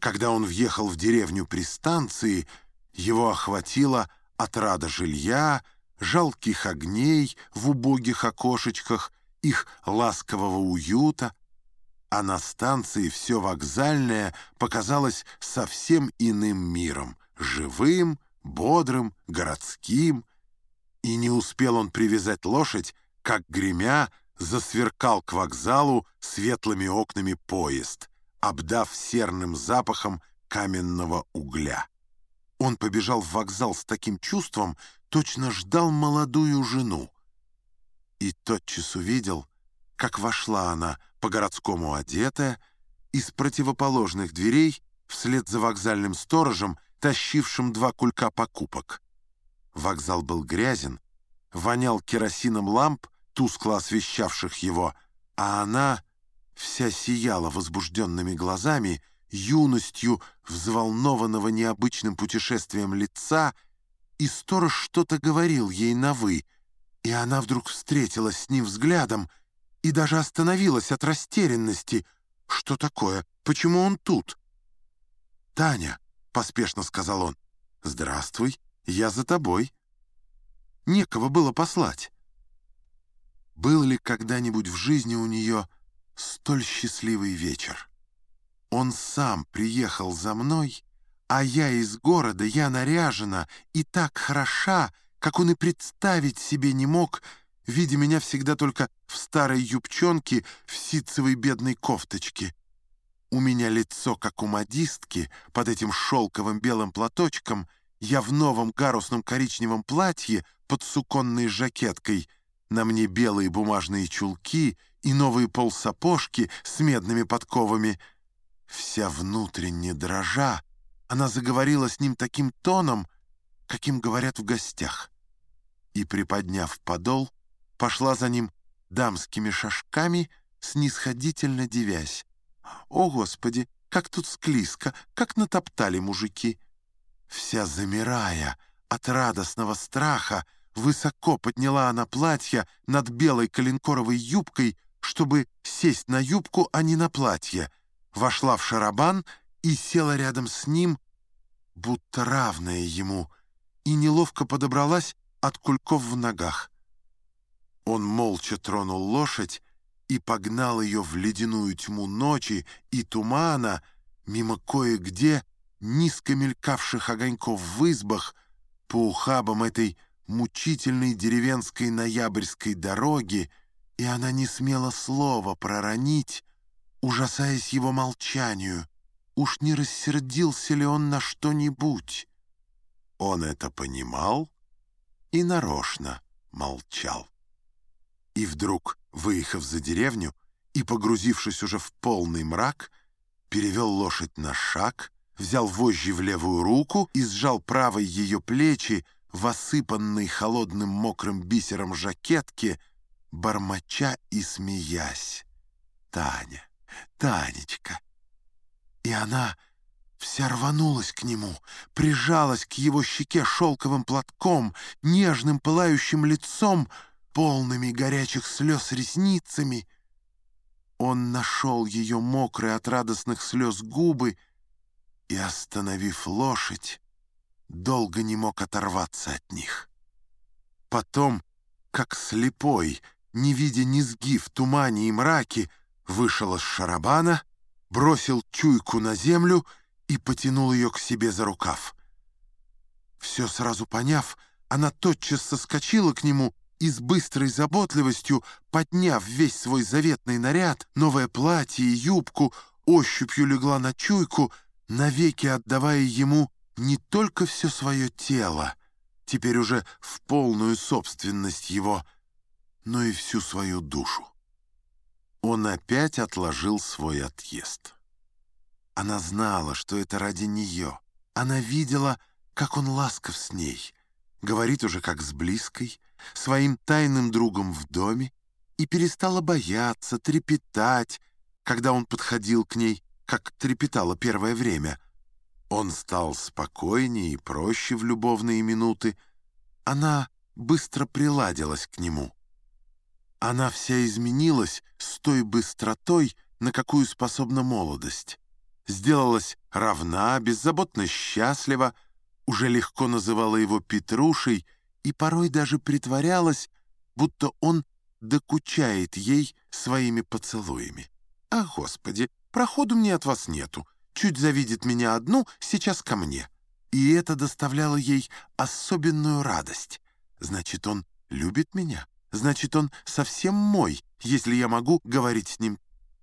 Когда он въехал в деревню при станции, его охватила отрада жилья, жалких огней в убогих окошечках, их ласкового уюта, а на станции все вокзальное показалось совсем иным миром, живым, бодрым, городским. И не успел он привязать лошадь, как, гремя, засверкал к вокзалу светлыми окнами поезд, обдав серным запахом каменного угля. Он побежал в вокзал с таким чувством, точно ждал молодую жену. И тотчас увидел, как вошла она, по-городскому одетая, из противоположных дверей, вслед за вокзальным сторожем, тащившим два кулька покупок. Вокзал был грязен, вонял керосином ламп, тускло освещавших его, а она вся сияла возбужденными глазами, юностью взволнованного необычным путешествием лица, и сторож что-то говорил ей на «вы», и она вдруг встретилась с ним взглядом и даже остановилась от растерянности. «Что такое? Почему он тут?» «Таня», — поспешно сказал он, — «здравствуй, я за тобой». Некого было послать. Был ли когда-нибудь в жизни у нее столь счастливый вечер? Он сам приехал за мной, а я из города, я наряжена и так хороша, как он и представить себе не мог, видя меня всегда только в старой юбчонке в ситцевой бедной кофточке. У меня лицо, как у модистки, под этим шелковым белым платочком, я в новом гарусном коричневом платье под суконной жакеткой — на мне белые бумажные чулки и новые полсапожки с медными подковами. Вся внутренне дрожа, она заговорила с ним таким тоном, каким говорят в гостях. И, приподняв подол, пошла за ним дамскими шажками, снисходительно девясь. «О, Господи, как тут склизко, как натоптали мужики!» Вся замирая от радостного страха, Высоко подняла она платье над белой коленкоровой юбкой, чтобы сесть на юбку, а не на платье. Вошла в шарабан и села рядом с ним, будто равная ему, и неловко подобралась от кульков в ногах. Он молча тронул лошадь и погнал ее в ледяную тьму ночи и тумана мимо кое-где низко мелькавших огоньков в избах по ухабам этой мучительной деревенской ноябрьской дороги, и она не смела слова проронить, ужасаясь его молчанию. Уж не рассердился ли он на что-нибудь? Он это понимал и нарочно молчал. И вдруг, выехав за деревню и погрузившись уже в полный мрак, перевел лошадь на шаг, взял вожжи в левую руку и сжал правой ее плечи, в осыпанной холодным мокрым бисером жакетке, бормоча и смеясь. «Таня, Танечка!» И она вся рванулась к нему, прижалась к его щеке шелковым платком, нежным пылающим лицом, полными горячих слез ресницами. Он нашел ее мокрые от радостных слез губы и, остановив лошадь, долго не мог оторваться от них. Потом, как слепой, не видя низги в тумане и мраке, вышел из шарабана, бросил чуйку на землю и потянул ее к себе за рукав. Все сразу поняв, она тотчас соскочила к нему и с быстрой заботливостью, подняв весь свой заветный наряд, новое платье и юбку, ощупью легла на чуйку, навеки отдавая ему не только все свое тело, теперь уже в полную собственность его, но и всю свою душу. Он опять отложил свой отъезд. Она знала, что это ради нее. Она видела, как он ласков с ней, говорит уже как с близкой, своим тайным другом в доме, и перестала бояться, трепетать, когда он подходил к ней, как трепетало первое время — он стал спокойнее и проще в любовные минуты. Она быстро приладилась к нему. Она вся изменилась с той быстротой, на какую способна молодость. сделалась равна, беззаботно счастлива, уже легко называла его Петрушей и порой даже притворялась, будто он докучает ей своими поцелуями. «Ах, Господи, проходу мне от вас нету. Чуть завидит меня одну, сейчас ко мне». И это доставляло ей особенную радость. Значит, он любит меня. Значит, он совсем мой, если я могу говорить с ним